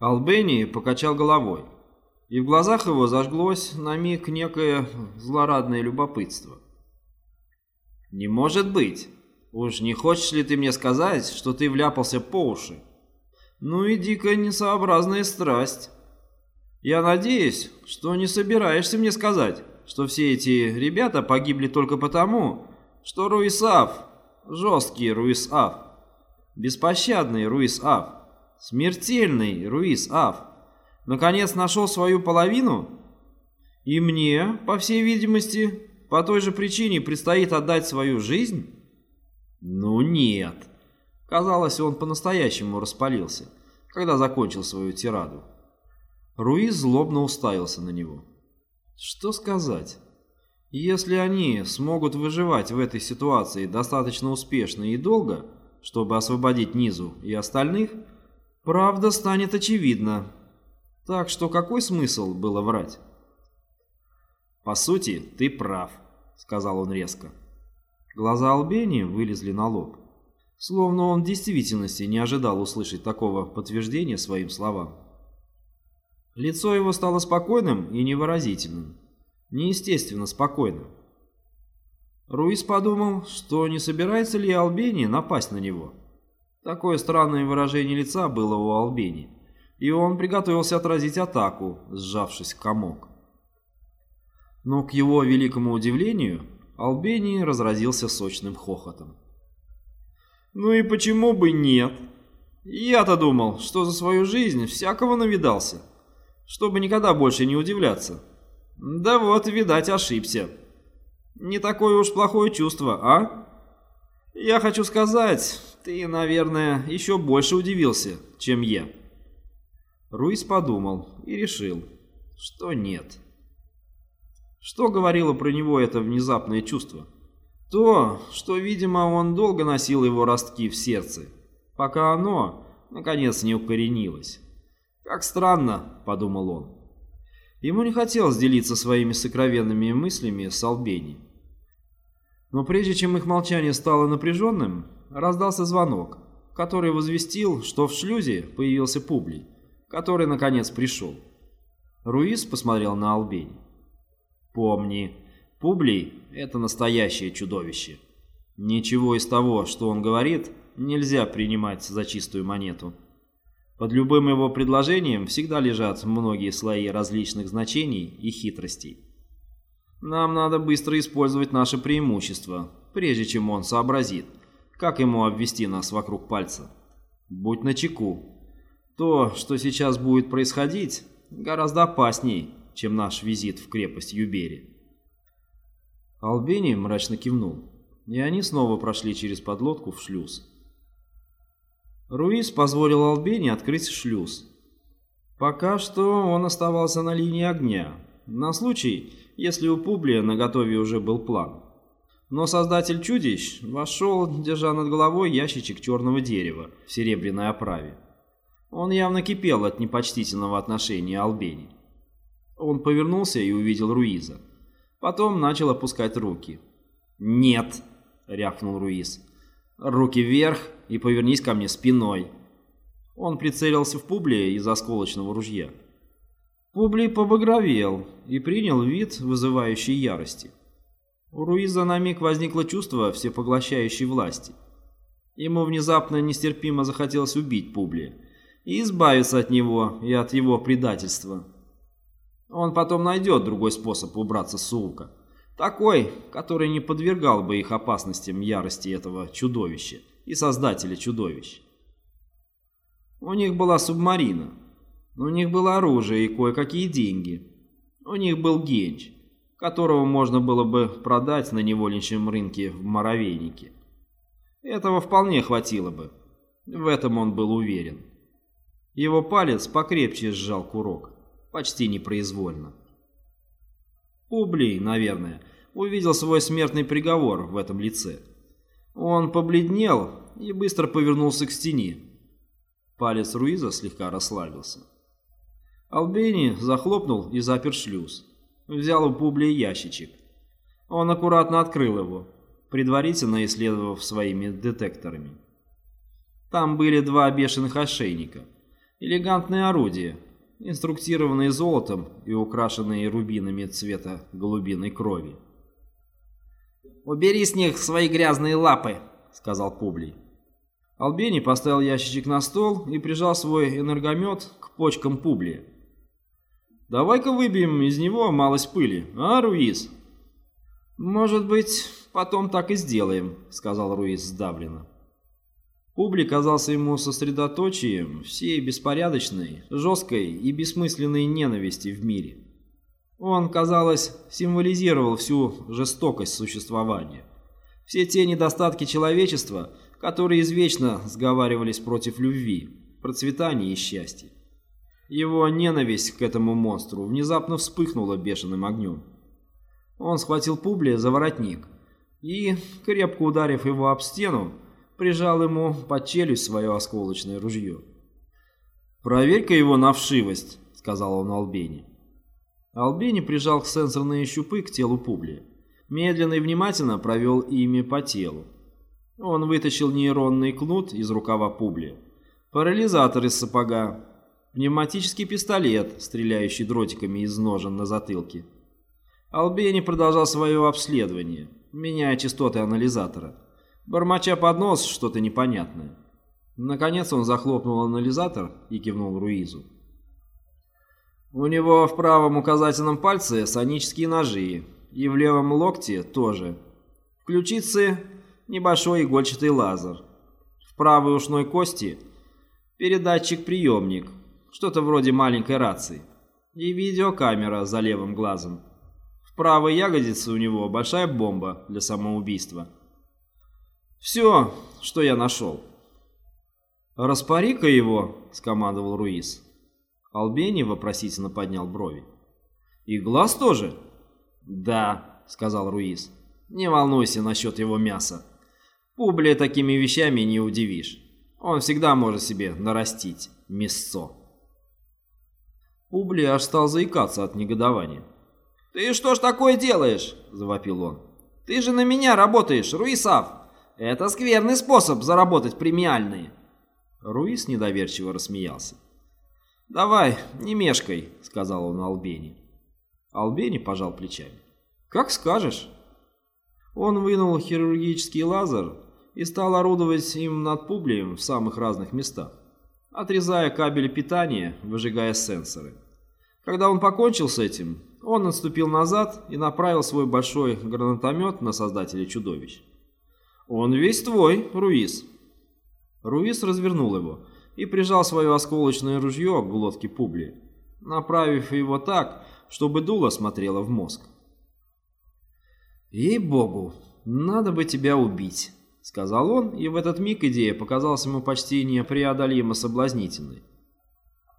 Албени покачал головой, и в глазах его зажглось на миг некое злорадное любопытство. «Не может быть! Уж не хочешь ли ты мне сказать, что ты вляпался по уши? Ну и дикая несообразная страсть. Я надеюсь, что не собираешься мне сказать, что все эти ребята погибли только потому, что Руисав, жесткий Руисав, беспощадный Руисав, смертельный Руисав, наконец нашел свою половину? И мне, по всей видимости, по той же причине предстоит отдать свою жизнь? Ну нет. Казалось, он по-настоящему распалился, когда закончил свою тираду. Руиз злобно уставился на него. Что сказать? Если они смогут выживать в этой ситуации достаточно успешно и долго, чтобы освободить Низу и остальных, правда станет очевидна. Так что какой смысл было врать? «По сути, ты прав», — сказал он резко. Глаза Албени вылезли на лоб. Словно он в действительности не ожидал услышать такого подтверждения своим словам. Лицо его стало спокойным и невыразительным, неестественно спокойным. Руис подумал, что не собирается ли Албени напасть на него. Такое странное выражение лица было у Албени, и он приготовился отразить атаку, сжавшись в комок. Но к его великому удивлению Албени разразился сочным хохотом. «Ну и почему бы нет? Я-то думал, что за свою жизнь всякого навидался чтобы никогда больше не удивляться. Да вот, видать, ошибся. Не такое уж плохое чувство, а? Я хочу сказать, ты, наверное, еще больше удивился, чем я. Руис подумал и решил, что нет. Что говорило про него это внезапное чувство? То, что, видимо, он долго носил его ростки в сердце, пока оно, наконец, не укоренилось. «Как странно», — подумал он. Ему не хотелось делиться своими сокровенными мыслями с Албени. Но прежде чем их молчание стало напряженным, раздался звонок, который возвестил, что в шлюзе появился Публий, который наконец пришел. Руис посмотрел на Албени. «Помни, Публий — это настоящее чудовище. Ничего из того, что он говорит, нельзя принимать за чистую монету». Под любым его предложением всегда лежат многие слои различных значений и хитростей. Нам надо быстро использовать наше преимущество, прежде чем он сообразит, как ему обвести нас вокруг пальца. Будь начеку. То, что сейчас будет происходить, гораздо опасней, чем наш визит в крепость Юбери. Албени мрачно кивнул, и они снова прошли через подлодку в шлюз. Руис позволил Албени открыть шлюз. Пока что он оставался на линии огня, на случай, если у Публия наготове уже был план. Но создатель чудищ вошел, держа над головой ящичек черного дерева в серебряной оправе. Он явно кипел от непочтительного отношения Албени. Он повернулся и увидел Руиза. Потом начал опускать руки. «Нет!» — рявкнул Руиз. «Руки вверх и повернись ко мне спиной». Он прицелился в Публия из осколочного ружья. Публий побагровел и принял вид, вызывающий ярости. У Руиза на миг возникло чувство всепоглощающей власти. Ему внезапно нестерпимо захотелось убить Публия и избавиться от него и от его предательства. Он потом найдет другой способ убраться с Суука. Такой, который не подвергал бы их опасностям ярости этого чудовища и создателя чудовищ. У них была субмарина, у них было оружие и кое-какие деньги. У них был Генч, которого можно было бы продать на невольничьем рынке в Моровейнике. Этого вполне хватило бы. В этом он был уверен. Его палец покрепче сжал курок, почти непроизвольно. Публий, наверное, увидел свой смертный приговор в этом лице. Он побледнел и быстро повернулся к стене. Палец Руиза слегка расслабился. Албени захлопнул и запер шлюз. Взял у Публия ящичек. Он аккуратно открыл его, предварительно исследовав своими детекторами. Там были два бешеных ошейника. Элегантные орудия, инструктированные золотом и украшенные рубинами цвета голубиной крови. «Убери с них свои грязные лапы», — сказал Публий. Албени поставил ящичек на стол и прижал свой энергомет к почкам Публия. «Давай-ка выбьем из него малость пыли, а, Руиз?» «Может быть, потом так и сделаем», — сказал Руиз сдавленно. Публи казался ему сосредоточием всей беспорядочной, жесткой и бессмысленной ненависти в мире. Он, казалось, символизировал всю жестокость существования. Все те недостатки человечества, которые извечно сговаривались против любви, процветания и счастья. Его ненависть к этому монстру внезапно вспыхнула бешеным огнем. Он схватил Публия за воротник и, крепко ударив его об стену, прижал ему под челюсть свое осколочное ружье. «Проверь-ка его на вшивость», — сказал он Албени. Албени прижал сенсорные щупы к телу Публия. Медленно и внимательно провел ими по телу. Он вытащил нейронный кнут из рукава Публия, парализатор из сапога, пневматический пистолет, стреляющий дротиками из ножен на затылке, Албени продолжал свое обследование, меняя частоты анализатора, бормоча под нос что-то непонятное. Наконец он захлопнул анализатор и кивнул Руизу. У него в правом указательном пальце сонические ножи, и в левом локте тоже. В ключице небольшой игольчатый лазер. В правой ушной кости передатчик-приемник, что-то вроде маленькой рации, и видеокамера за левым глазом правой ягодице у него большая бомба для самоубийства. Все, что я нашел. «Распори-ка его», — скомандовал Руис. Албени вопросительно поднял брови. «И глаз тоже?» «Да», — сказал Руис. «Не волнуйся насчет его мяса. Публия такими вещами не удивишь. Он всегда может себе нарастить мясцо». Публи аж стал заикаться от негодования. «Ты что ж такое делаешь?» – завопил он. «Ты же на меня работаешь, Руисав! Это скверный способ заработать премиальные!» Руис недоверчиво рассмеялся. «Давай, не мешкай», — сказал он Албени. Албени пожал плечами. «Как скажешь». Он вынул хирургический лазер и стал орудовать им над Публием в самых разных местах, отрезая кабели питания, выжигая сенсоры. Когда он покончил с этим, он отступил назад и направил свой большой гранатомет на создателя чудовищ. «Он весь твой, Руис». Руис развернул его и прижал свое осколочное ружье к глотке Публи, направив его так, чтобы дуло смотрело в мозг. «Ей-богу, надо бы тебя убить», — сказал он, и в этот миг идея показалась ему почти непреодолимо соблазнительной.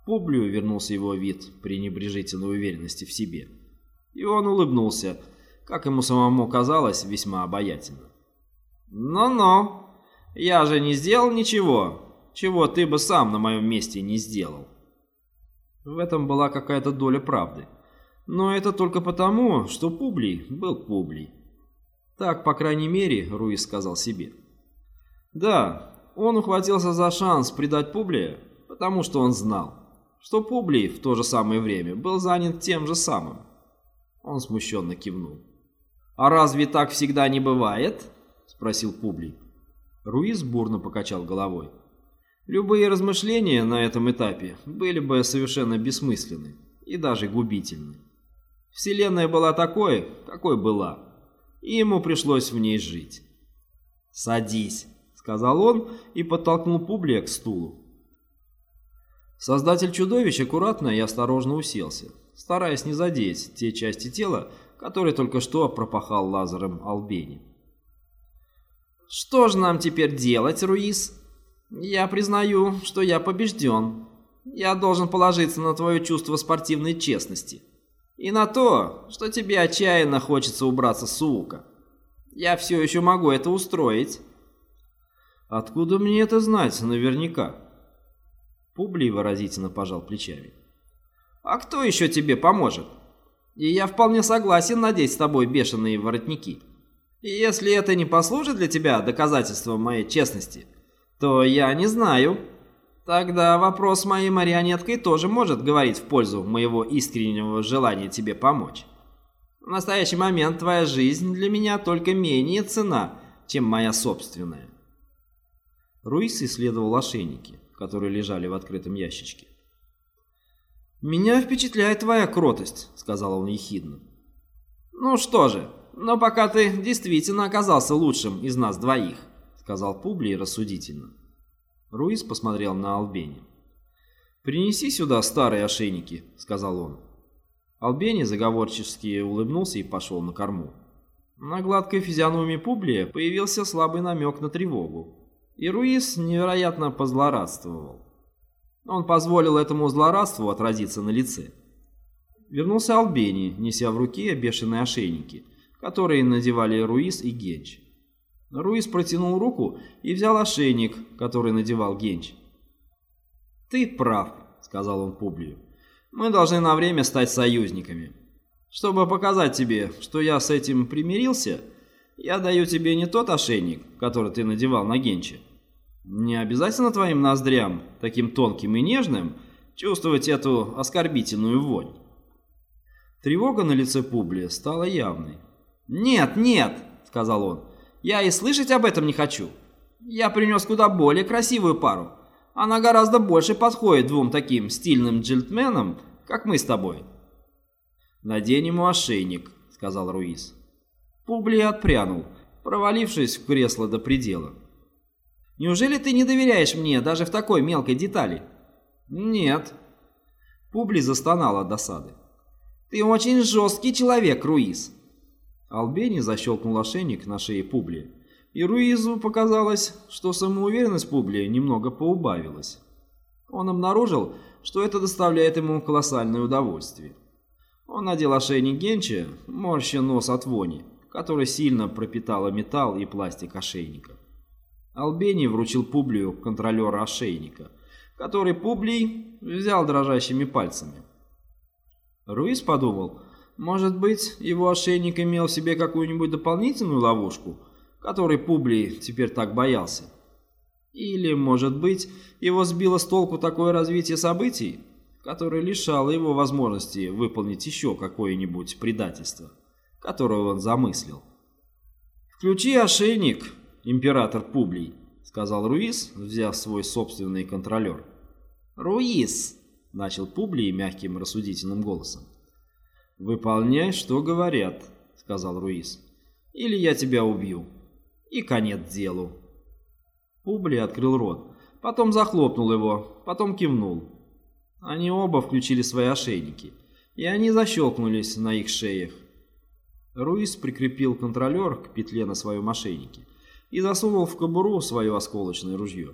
Публию вернулся его вид пренебрежительной уверенности в себе. И он улыбнулся, как ему самому казалось, весьма обаятельно. «Ну-ну, я же не сделал ничего, чего ты бы сам на моем месте не сделал». В этом была какая-то доля правды. Но это только потому, что Публий был Публий. Так, по крайней мере, Руис сказал себе. Да, он ухватился за шанс предать Публия, потому что он знал что Публий в то же самое время был занят тем же самым. Он смущенно кивнул. «А разве так всегда не бывает?» – спросил Публий. Руиз бурно покачал головой. Любые размышления на этом этапе были бы совершенно бессмысленны и даже губительны. Вселенная была такой, какой была, и ему пришлось в ней жить. «Садись», — сказал он и подтолкнул Публия к стулу. Создатель чудовищ аккуратно и осторожно уселся, стараясь не задеть те части тела, которые только что пропахал лазером Албени. «Что же нам теперь делать, Руис? Я признаю, что я побежден. Я должен положиться на твое чувство спортивной честности. И на то, что тебе отчаянно хочется убраться с Уука. Я все еще могу это устроить». «Откуда мне это знать наверняка?» Публий выразительно пожал плечами. «А кто еще тебе поможет? И я вполне согласен надеть с тобой бешеные воротники. И если это не послужит для тебя доказательством моей честности, то я не знаю». Тогда вопрос с моей марионеткой тоже может говорить в пользу моего искреннего желания тебе помочь. В настоящий момент твоя жизнь для меня только менее цена, чем моя собственная. Руис исследовал ошейники, которые лежали в открытом ящичке. «Меня впечатляет твоя кротость», — сказал он ехидно. «Ну что же, но пока ты действительно оказался лучшим из нас двоих», — сказал Публий рассудительно. Руис посмотрел на Албени. «Принеси сюда старые ошейники», — сказал он. Албени заговорчески улыбнулся и пошел на корму. На гладкой физиономии Публия появился слабый намек на тревогу, и Руис невероятно позлорадствовал. Он позволил этому злорадству отразиться на лице. Вернулся Албени, неся в руке бешеные ошейники, которые надевали Руис и Генч. Руис протянул руку и взял ошейник, который надевал Генч. «Ты прав», — сказал он Публию. «Мы должны на время стать союзниками. Чтобы показать тебе, что я с этим примирился, я даю тебе не тот ошейник, который ты надевал на Генче. Не обязательно твоим ноздрям, таким тонким и нежным, чувствовать эту оскорбительную вонь». Тревога на лице Публия стала явной. «Нет, нет», — сказал он, я и слышать об этом не хочу. Я принес куда более красивую пару. Она гораздо больше подходит двум таким стильным джентльменам, как мы с тобой. «Надень ему ошейник», — сказал Руис. Публий отпрянул, провалившись в кресло до предела. «Неужели ты не доверяешь мне даже в такой мелкой детали?» «Нет». Публий застонал от досады. «Ты очень жесткий человек, Руис. Албени защелкнул ошейник на шее Публия, и Руизу показалось, что самоуверенность Публия немного поубавилась. Он обнаружил, что это доставляет ему колоссальное удовольствие. Он надел ошейник Генча, морща нос от вони, который сильно пропитала металл и пластик ошейника. Албени вручил Публию контролера ошейника, который Публий взял дрожащими пальцами. Руиз подумал, может быть, его ошейник имел в себе какую-нибудь дополнительную ловушку, которой Публий теперь так боялся? Или, может быть, его сбило с толку такое развитие событий, которое лишало его возможности выполнить еще какое-нибудь предательство, которое он замыслил? «Включи ошейник, император Публий», — сказал Руис, взяв свой собственный контролер. «Руис», — начал Публий мягким рассудительным голосом, «Выполняй, что говорят», — сказал Руис. «Или я тебя убью. И конец делу». Публи открыл рот, потом захлопнул его, потом кивнул. Они оба включили свои ошейники, и они защелкнулись на их шеях. Руис прикрепил контролер к петле на своем ошейнике и засунул в кобуру свое осколочное ружье.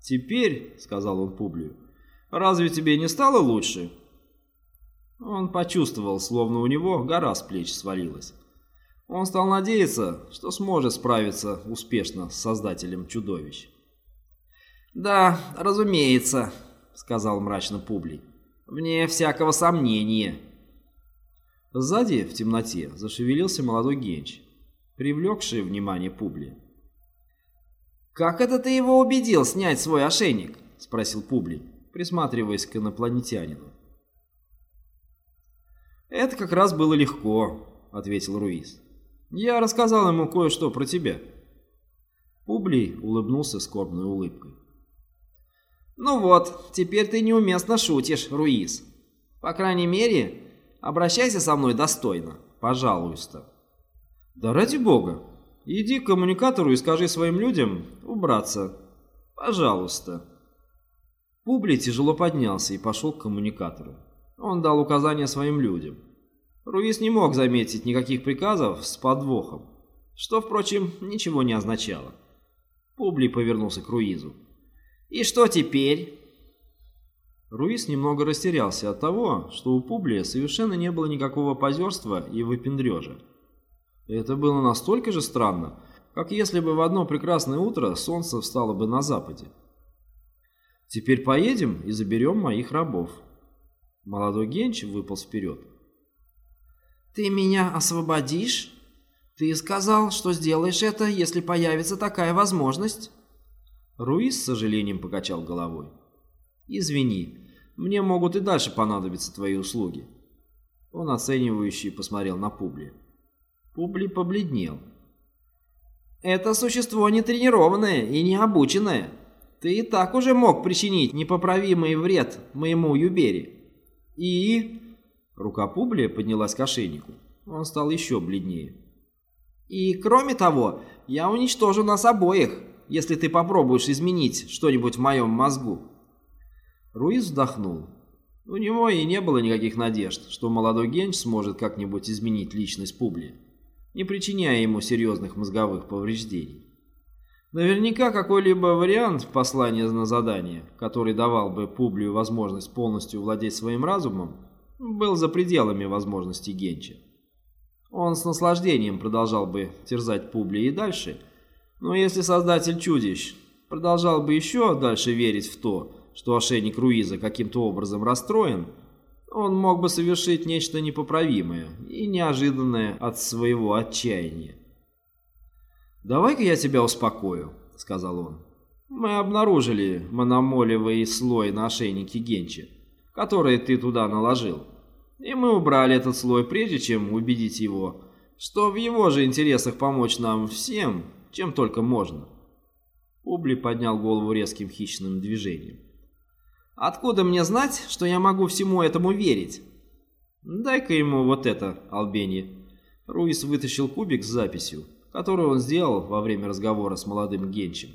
«Теперь», — сказал он Публию, — «разве тебе не стало лучше?» Он почувствовал, словно у него гора с плеч свалилась. Он стал надеяться, что сможет справиться успешно с создателем чудовищ. «Да, разумеется», — сказал мрачно Публий. «Вне всякого сомнения». Сзади, в темноте, зашевелился молодой Генч, привлекший внимание Публия. «Как это ты его убедил снять свой ошейник?» — спросил Публий, присматриваясь к инопланетянину. «Это как раз было легко», — ответил Руис. «Я рассказал ему кое-что про тебя». Публий улыбнулся скорбной улыбкой. «Ну вот, теперь ты неуместно шутишь, Руис. По крайней мере, обращайся со мной достойно, пожалуйста». «Да ради бога, иди к коммуникатору и скажи своим людям убраться. Пожалуйста». Публий тяжело поднялся и пошел к коммуникатору. Он дал указания своим людям. Руис не мог заметить никаких приказов с подвохом, что, впрочем, ничего не означало. Публий повернулся к Руизу. «И что теперь?» Руис немного растерялся от того, что у Публия совершенно не было никакого позерства и выпендрежа. Это было настолько же странно, как если бы в одно прекрасное утро солнце встало бы на западе. «Теперь поедем и заберем моих рабов», Молодой Генч выполз вперед. «Ты меня освободишь? Ты сказал, что сделаешь это, если появится такая возможность?» Руис с сожалением покачал головой. «Извини, мне могут и дальше понадобиться твои услуги». Он оценивающе посмотрел на Публи. Публи побледнел. «Это существо не тренированное и не обученное. Ты и так уже мог причинить непоправимый вред моему Юбери. И...» Рука Публия поднялась к ошейнику. Он стал еще бледнее. «И кроме того, я уничтожу нас обоих, если ты попробуешь изменить что-нибудь в моем мозгу». Руиз вздохнул. У него и не было никаких надежд, что молодой Генч сможет как-нибудь изменить личность Публи, не причиняя ему серьезных мозговых повреждений. Наверняка какой-либо вариант послания на задание, который давал бы Публию возможность полностью владеть своим разумом, был за пределами возможностей Генча. Он с наслаждением продолжал бы терзать Публи и дальше, но если создатель чудищ продолжал бы еще дальше верить в то, что ошейник Руиза каким-то образом расстроен, он мог бы совершить нечто непоправимое и неожиданное от своего отчаяния. «Давай-ка я тебя успокою», — сказал он. «Мы обнаружили мономолевый слой на ошейнике Генча, который ты туда наложил. И мы убрали этот слой, прежде чем убедить его, что в его же интересах помочь нам всем, чем только можно. Публи поднял голову резким хищным движением. «Откуда мне знать, что я могу всему этому верить?» «Дай-ка ему вот это, Албени». Руис вытащил кубик с записью, которую он сделал во время разговора с молодым Генчем,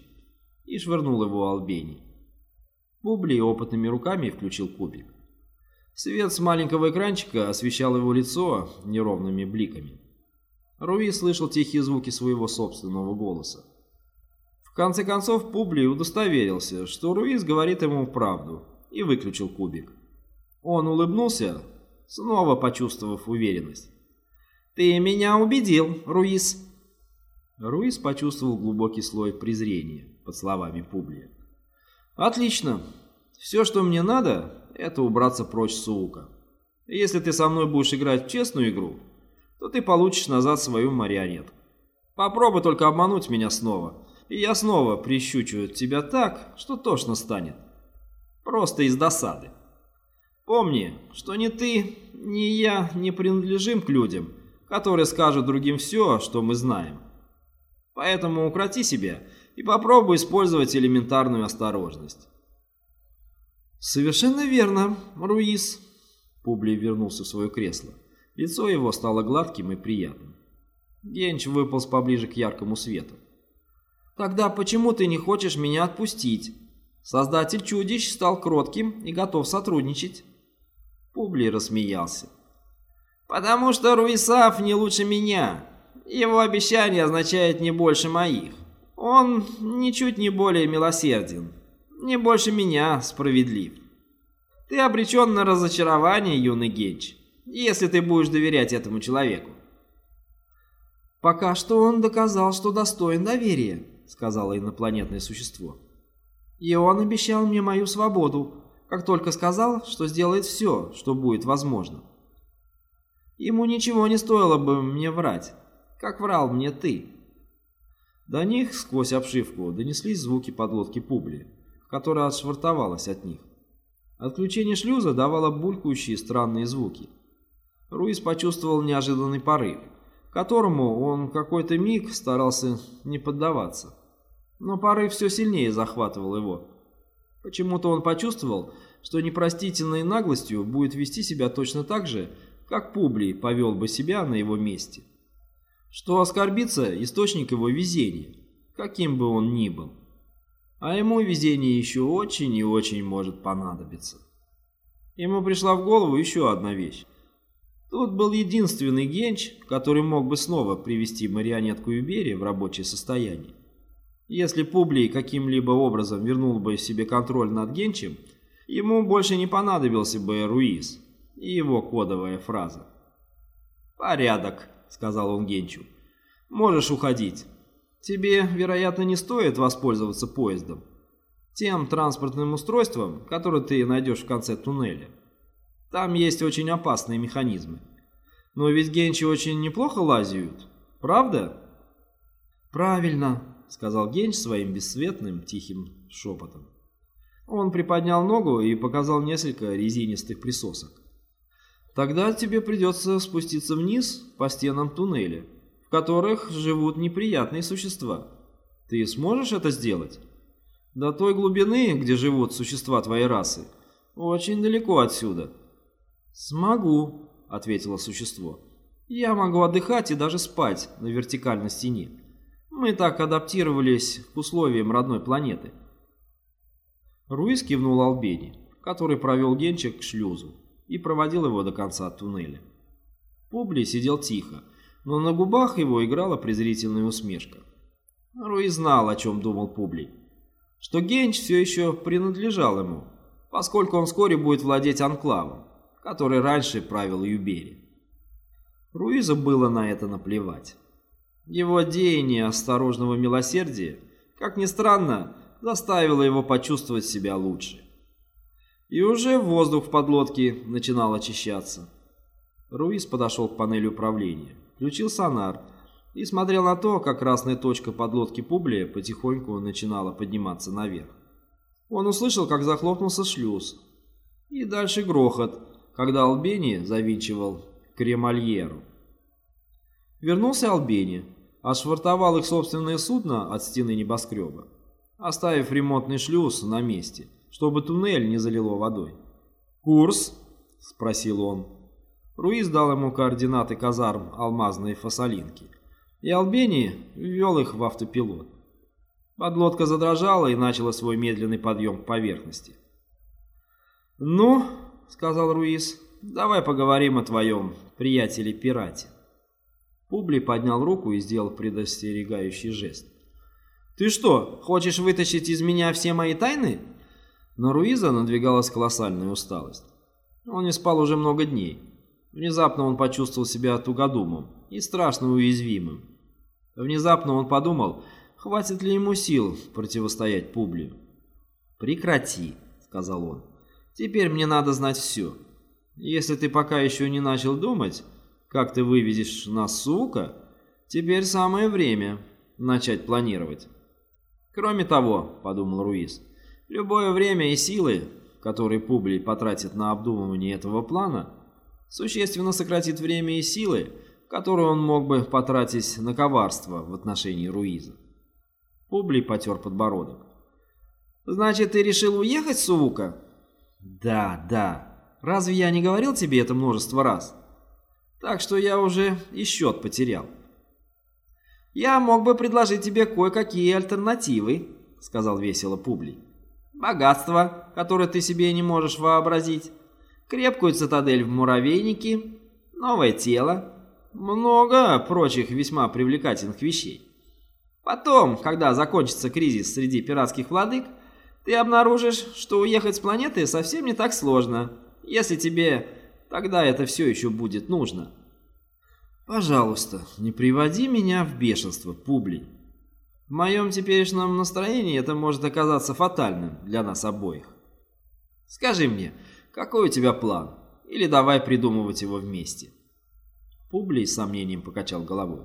и швырнул его Албени. Публи опытными руками включил кубик. Свет с маленького экранчика освещал его лицо неровными бликами. Руи слышал тихие звуки своего собственного голоса. В конце концов Публи удостоверился, что Руис говорит ему правду, и выключил кубик. Он улыбнулся, снова почувствовав уверенность. «Ты меня убедил, Руис!» Руис почувствовал глубокий слой презрения под словами Публия. «Отлично. Все, что мне надо, это убраться прочь с Суука. Если ты со мной будешь играть в честную игру, то ты получишь назад свою марионетку. Попробуй только обмануть меня снова, и я снова прищучу тебя так, что тошно станет. Просто из досады. Помни, что ни ты, ни я не принадлежим к людям, которые скажут другим все, что мы знаем. Поэтому укроти себя и попробуй использовать элементарную осторожность. «Совершенно верно, Руис». Публий вернулся в свое кресло. Лицо его стало гладким и приятным. Генч выполз поближе к яркому свету. «Тогда почему ты не хочешь меня отпустить? Создатель чудищ стал кротким и готов сотрудничать». Публий рассмеялся. «Потому что Руисав не лучше меня. Его обещание означает не больше моих. Он ничуть не более милосерден не больше меня справедлив. Ты обречен на разочарование, юный Генч, если ты будешь доверять этому человеку. «Пока что он доказал, что достоин доверия», — сказала инопланетное существо. «И он обещал мне мою свободу, как только сказал, что сделает все, что будет возможно. Ему ничего не стоило бы мне врать, как врал мне ты». До них сквозь обшивку донеслись звуки подлодки Публия которая отшвартовалась от них. Отключение шлюза давало булькающие странные звуки. Руис почувствовал неожиданный порыв, которому он какой-то миг старался не поддаваться. Но порыв все сильнее захватывал его. Почему-то он почувствовал, что непростительной наглостью будет вести себя точно так же, как Публий повел бы себя на его месте. Что оскорбится источник его везения, каким бы он ни был а ему везение еще очень и очень может понадобиться. Ему пришла в голову еще одна вещь. Тут был единственный Генч, который мог бы снова привести марионетку Юбери в рабочее состояние. Если Публий каким-либо образом вернул бы себе контроль над Генчем, ему больше не понадобился бы Руиз и его кодовая фраза. «Порядок», — сказал он Генчу. «Можешь уходить. Тебе, вероятно, не стоит воспользоваться поездом. Тем транспортным устройством, которое ты найдешь в конце туннеля. Там есть очень опасные механизмы. Но ведь генчи очень неплохо лазят, правда? Правильно, — сказал Генч своим бесцветным тихим шепотом. Он приподнял ногу и показал несколько резинистых присосок. «Тогда тебе придется спуститься вниз по стенам туннеля, в которых живут неприятные существа. Ты сможешь это сделать? До той глубины, где живут существа твоей расы, очень далеко отсюда». «Смогу», — ответило существо. «Я могу отдыхать и даже спать на вертикальной стене. Мы так адаптировались к условиям родной планеты». Руис кивнул Албени, который провел Генчик к шлюзу и проводил его до конца туннеля. Публи сидел тихо, но на губах его играла презрительная усмешка. Руи знал, о чем думал Публий. Что Генч все еще принадлежал ему, поскольку он вскоре будет владеть анклавом, который раньше правил Юбери. Руизу было на это наплевать. Его деяние осторожного милосердия, как ни странно, заставило его почувствовать себя лучше. И уже воздух в подлодке начинал очищаться. Руиз подошел к панели управления, включил сонар и смотрел на то, как красная точка подлодки Публия потихоньку начинала подниматься наверх. Он услышал, как захлопнулся шлюз. И дальше грохот, когда Албени завинчивал кремальеру. Вернулся Албени, отшвартовал их собственное судно от стены небоскреба, оставив ремонтный шлюз на месте, чтобы туннель не залило водой. «Курс?» – спросил он. Руиз дал ему координаты казарм алмазной фасолинки, и Албени ввел их в автопилот. Подлодка задрожала и начала свой медленный подъем к поверхности. «Ну, — сказал Руис, — давай поговорим о твоем приятеле-пирате». Публи поднял руку и сделал предостерегающий жест. «Ты что, хочешь вытащить из меня все мои тайны?» На Руиза надвигалась колоссальная усталость. Он не спал уже много дней. Внезапно он почувствовал себя тугодумом и страшно уязвимым. Внезапно он подумал, хватит ли ему сил противостоять Публию. «Прекрати», — сказал он. «Теперь мне надо знать все. Если ты пока еще не начал думать, как ты выведешь нас, сука, теперь самое время начать планировать». «Кроме того», — подумал Руис, — «любое время и силы, которые Публий потратит на обдумывание этого плана, существенно сократит время и силы, которые он мог бы потратить на коварство в отношении Руиза». Публий потер подбородок. «Значит, ты решил уехать, Суука?» «Да, да. Разве я не говорил тебе это множество раз? Так что я уже и счет потерял». «Я мог бы предложить тебе кое-какие альтернативы», — сказал весело Публий. «Богатство, которое ты себе не можешь вообразить, крепкую цитадель в муравейнике, новое тело, много прочих весьма привлекательных вещей. Потом, когда закончится кризис среди пиратских владык, ты обнаружишь, что уехать с планеты совсем не так сложно, если тебе тогда это все еще будет нужно». Пожалуйста, не приводи меня в бешенство, Публий. В моем теперешнем настроении это может оказаться фатальным для нас обоих. Скажи мне, какой у тебя план? Или давай придумывать его вместе. Публий с сомнением покачал головой.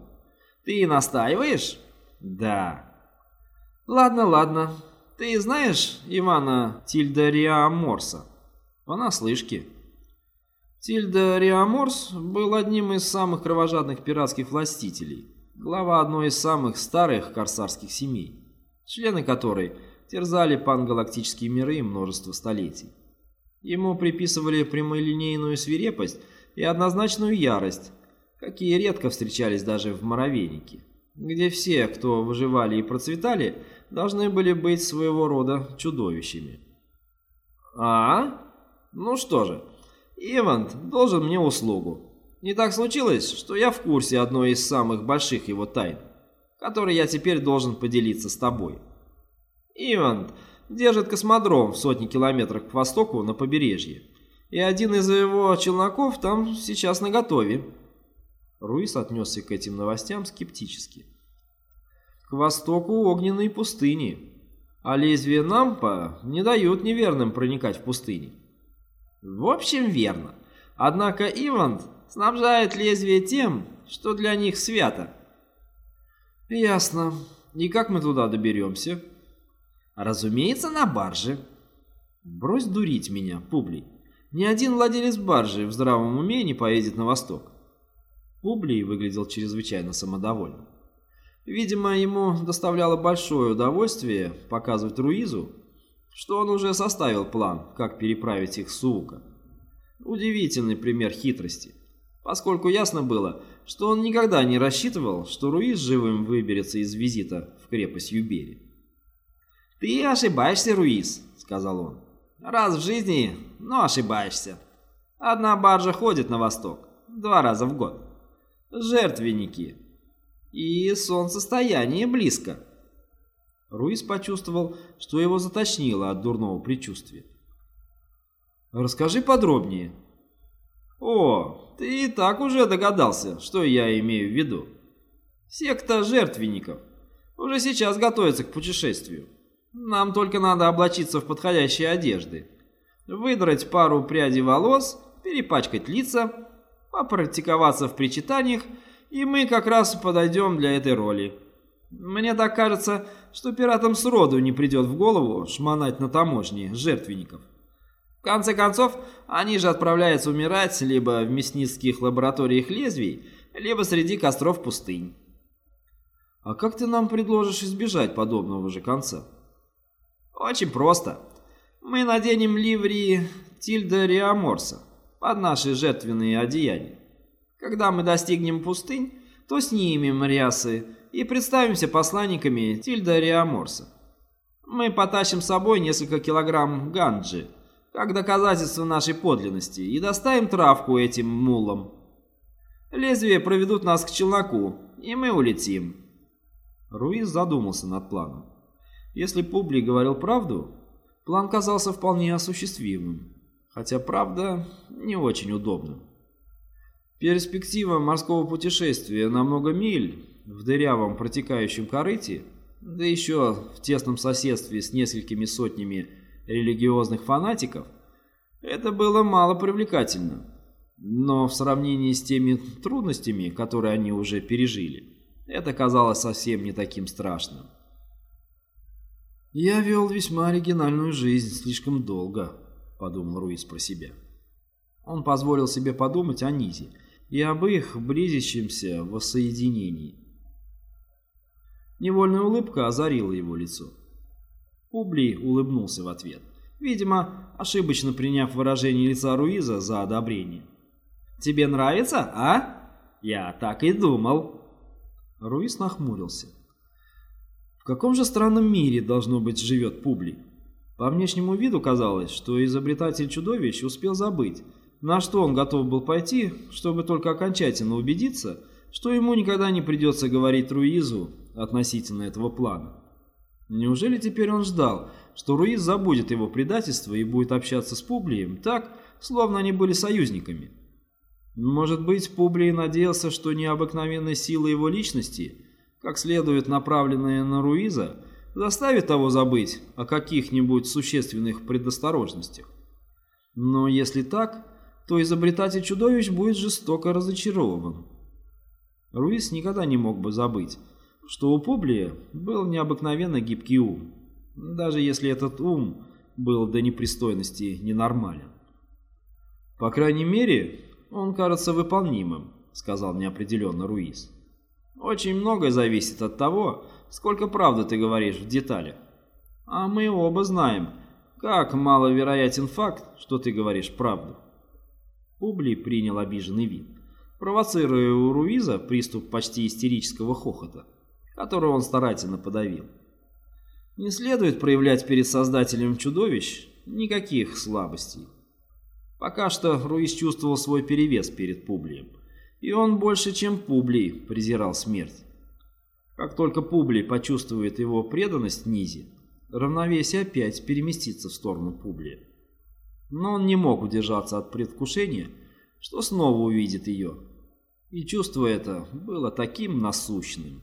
Ты настаиваешь? Да. Ладно, ладно. Ты знаешь Ивана Тильдариаморса? Понаслышке. Тильда Риаморс был одним из самых кровожадных пиратских властителей, глава одной из самых старых корсарских семей, члены которой терзали пангалактические миры множество столетий. Ему приписывали прямолинейную свирепость и однозначную ярость, какие редко встречались даже в Моровейнике, где все, кто выживали и процветали, должны были быть своего рода чудовищами. А? Ну что же, Ивант должен мне услугу. Не так случилось, что я в курсе одной из самых больших его тайн, которой я теперь должен поделиться с тобой. Ивант держит космодром в сотни километрах к востоку на побережье, и один из его челноков там сейчас наготове. Руис отнесся к этим новостям скептически. К востоку огненные пустыни, а лезвия Нампа не дают неверным проникать в пустыни. В общем, верно. Однако Ивант снабжает лезвие тем, что для них свято. Ясно. И как мы туда доберемся? Разумеется, на барже. Брось дурить меня, Публий. Ни один владелец баржи в здравом уме не поедет на восток. Публий выглядел чрезвычайно самодовольным. Видимо, ему доставляло большое удовольствие показывать Руизу, что он уже составил план, как переправить их с Суука. Удивительный пример хитрости, поскольку ясно было, что он никогда не рассчитывал, что Руиз живым выберется из визита в крепость Юбери. «Ты ошибаешься, Руиз», — сказал он. «Раз в жизни, но ошибаешься. Одна баржа ходит на восток, два раза в год. Жертвенники. И солнцестояние близко». Руиз почувствовал, что его затошнило от дурного предчувствия. «Расскажи подробнее». «О, ты и так уже догадался, что я имею в виду. Секта жертвенников уже сейчас готовится к путешествию. Нам только надо облачиться в подходящие одежды, выдрать пару прядей волос, перепачкать лица, попрактиковаться в причитаниях, и мы как раз подойдем для этой роли. Мне так кажется, что пиратам сроду не придет в голову шмонать на таможне жертвенников. В конце концов, они же отправляются умирать либо в мясницких лабораториях лезвий, либо среди костров пустынь. А как ты нам предложишь избежать подобного же конца? Очень просто. Мы наденем ливри Тильда Риаморса под наши жертвенные одеяния. Когда мы достигнем пустынь, то снимем рясы и представимся посланниками Тильда Риаморса. Мы потащим с собой несколько килограмм ганджи – как доказательство нашей подлинности, и доставим травку этим мулам. Лезвия проведут нас к челноку, и мы улетим». Руиз задумался над планом. Если Публий говорил правду, план казался вполне осуществимым, хотя правда не очень удобным. Перспектива морского путешествия на много миль в дырявом протекающем корыте, да еще в тесном соседстве с несколькими сотнями религиозных фанатиков, это было мало привлекательно. Но в сравнении с теми трудностями, которые они уже пережили, это казалось совсем не таким страшным. «Я вел весьма оригинальную жизнь слишком долго», — подумал Руис про себя. Он позволил себе подумать о Низе и об их близящемся воссоединении. Невольная улыбка озарила его лицо. Публий улыбнулся в ответ, видимо, ошибочно приняв выражение лица Руиза за одобрение. «Тебе нравится, а? Я так и думал». Руиз нахмурился. В каком же странном мире, должно быть, живет Публий? По внешнему виду казалось, что изобретатель чудовищ успел забыть, на что он готов был пойти, чтобы только окончательно убедиться, что ему никогда не придется говорить Руизу относительно этого плана. Неужели теперь он ждал, что Руиз забудет его предательство и будет общаться с Публием так, словно они были союзниками? Может быть, Публий надеялся, что необыкновенная сила его личности, как следует направленная на Руиза, заставит того забыть о каких-нибудь существенных предосторожностях. Но если так, то изобретатель чудовищ будет жестоко разочарован. Руиз никогда не мог бы забыть, что у Публия был необыкновенно гибкий ум, даже если этот ум был до непристойности ненормален. «По крайней мере, он кажется выполнимым», — сказал неопределенно Руиз. «Очень многое зависит от того, сколько правды ты говоришь в деталях. А мы оба знаем, как маловероятен факт, что ты говоришь правду». Публий принял обиженный вид, провоцируя у Руиза приступ почти истерического хохота которую он старательно подавил. Не следует проявлять перед создателем чудовищ никаких слабостей. Пока что Руис чувствовал свой перевес перед Публием, и он больше, чем Публий, презирал смерть. Как только Публий почувствует его преданность Низе, равновесие опять переместится в сторону Публия. Но он не мог удержаться от предвкушения, что снова увидит ее. И чувство это было таким насущным.